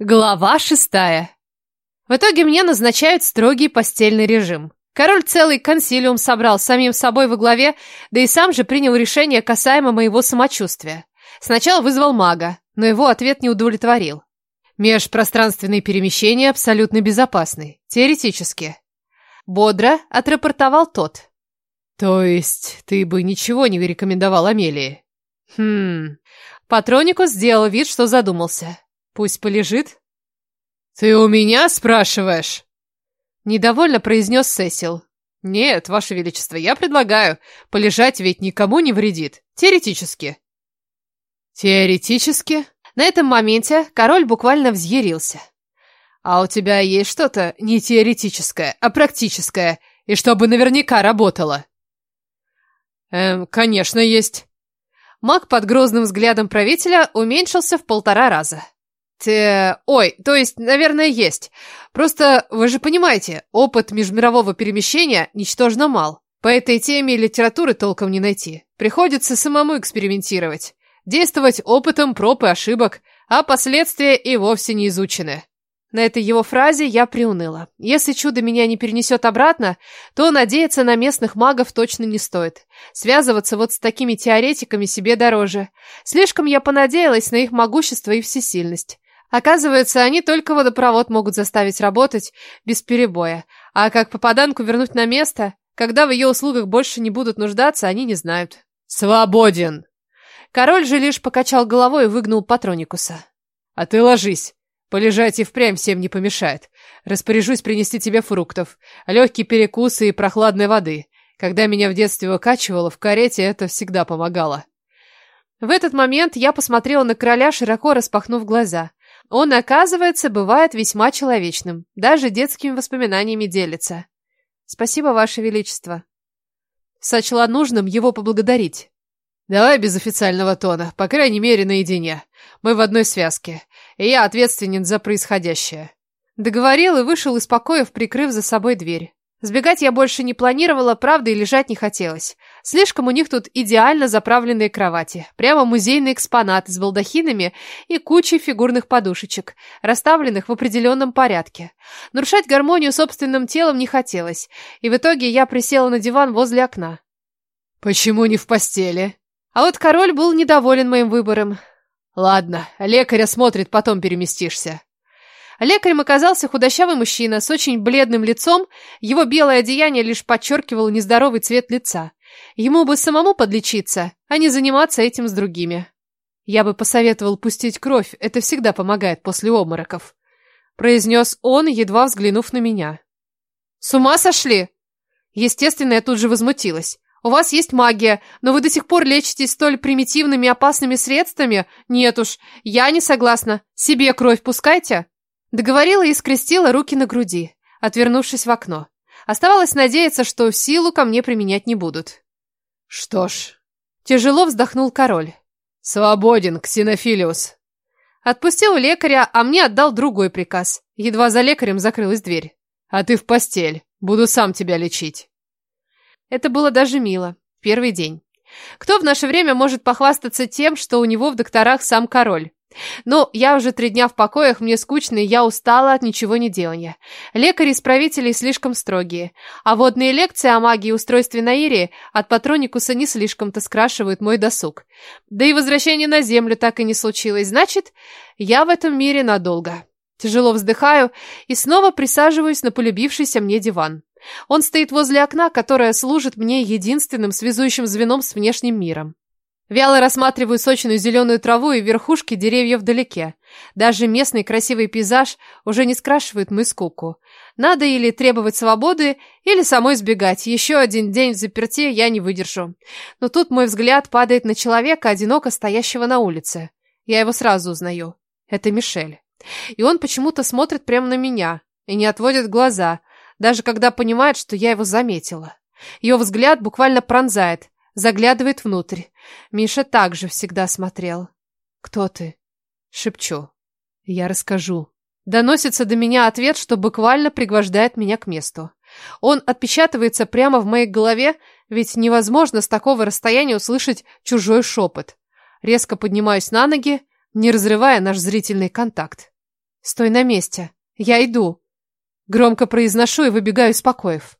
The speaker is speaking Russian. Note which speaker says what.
Speaker 1: Глава шестая. В итоге мне назначают строгий постельный режим. Король целый консилиум собрал самим собой во главе, да и сам же принял решение касаемо моего самочувствия. Сначала вызвал мага, но его ответ не удовлетворил. Межпространственные перемещения абсолютно безопасны, теоретически. Бодро отрапортовал тот. То есть ты бы ничего не рекомендовал Амелии? Хм. Патроникус сделал вид, что задумался. Пусть полежит. Ты у меня спрашиваешь? Недовольно произнес Сесил. Нет, Ваше Величество, я предлагаю. Полежать ведь никому не вредит. Теоретически. Теоретически? На этом моменте король буквально взъярился. А у тебя есть что-то не теоретическое, а практическое, и чтобы наверняка работало? Эм, конечно, есть. Маг под грозным взглядом правителя уменьшился в полтора раза. Те... Ой, то есть, наверное, есть. Просто, вы же понимаете, опыт межмирового перемещения ничтожно мал. По этой теме литературы толком не найти. Приходится самому экспериментировать. Действовать опытом проб и ошибок, а последствия и вовсе не изучены. На этой его фразе я приуныла. Если чудо меня не перенесет обратно, то надеяться на местных магов точно не стоит. Связываться вот с такими теоретиками себе дороже. Слишком я понадеялась на их могущество и всесильность. Оказывается, они только водопровод могут заставить работать без перебоя. А как попаданку вернуть на место, когда в ее услугах больше не будут нуждаться, они не знают. «Свободен!» Король же лишь покачал головой и выгнул Патроникуса. «А ты ложись. Полежать и впрямь всем не помешает. Распоряжусь принести тебе фруктов, легкие перекусы и прохладной воды. Когда меня в детстве выкачивало в карете, это всегда помогало». В этот момент я посмотрела на короля, широко распахнув глаза. Он, оказывается, бывает весьма человечным, даже детскими воспоминаниями делится. Спасибо, Ваше Величество. Сочла нужным его поблагодарить. Давай без официального тона, по крайней мере, наедине. Мы в одной связке, и я ответственен за происходящее. Договорил и вышел из покоев, прикрыв за собой дверь. Сбегать я больше не планировала, правда, и лежать не хотелось. Слишком у них тут идеально заправленные кровати. Прямо музейный экспонат с балдахинами и кучей фигурных подушечек, расставленных в определенном порядке. Нарушать гармонию собственным телом не хотелось, и в итоге я присела на диван возле окна. «Почему не в постели?» А вот король был недоволен моим выбором. «Ладно, лекарь осмотрит, потом переместишься». Лекарем оказался худощавый мужчина с очень бледным лицом, его белое одеяние лишь подчеркивало нездоровый цвет лица. Ему бы самому подлечиться, а не заниматься этим с другими. Я бы посоветовал пустить кровь, это всегда помогает после обмороков. Произнес он, едва взглянув на меня. С ума сошли? Естественно, я тут же возмутилась. У вас есть магия, но вы до сих пор лечитесь столь примитивными и опасными средствами? Нет уж, я не согласна. Себе кровь пускайте. Договорила и скрестила руки на груди, отвернувшись в окно. Оставалось надеяться, что силу ко мне применять не будут. Что ж, тяжело вздохнул король. Свободен, Ксенофилиус. Отпустил лекаря, а мне отдал другой приказ. Едва за лекарем закрылась дверь. А ты в постель. Буду сам тебя лечить. Это было даже мило. Первый день. Кто в наше время может похвастаться тем, что у него в докторах сам король? Но я уже три дня в покоях, мне скучно, и я устала от ничего не делания. Лекари-исправители слишком строгие, а водные лекции о магии и устройстве Наирии от Патроникуса не слишком-то скрашивают мой досуг. Да и возвращение на землю так и не случилось, значит, я в этом мире надолго. Тяжело вздыхаю и снова присаживаюсь на полюбившийся мне диван. Он стоит возле окна, которое служит мне единственным связующим звеном с внешним миром. Вяло рассматриваю сочную зеленую траву и верхушки деревьев вдалеке. Даже местный красивый пейзаж уже не скрашивает мою скуку. Надо или требовать свободы, или самой сбегать. Еще один день в заперти я не выдержу. Но тут мой взгляд падает на человека, одиноко стоящего на улице. Я его сразу узнаю. Это Мишель. И он почему-то смотрит прямо на меня и не отводит глаза, даже когда понимает, что я его заметила. Ее взгляд буквально пронзает, заглядывает внутрь. Миша также всегда смотрел. «Кто ты?» Шепчу. «Я расскажу». Доносится до меня ответ, что буквально пригвождает меня к месту. Он отпечатывается прямо в моей голове, ведь невозможно с такого расстояния услышать чужой шепот. Резко поднимаюсь на ноги, не разрывая наш зрительный контакт. Стой на месте. Я иду. Громко произношу и выбегаю из покоев.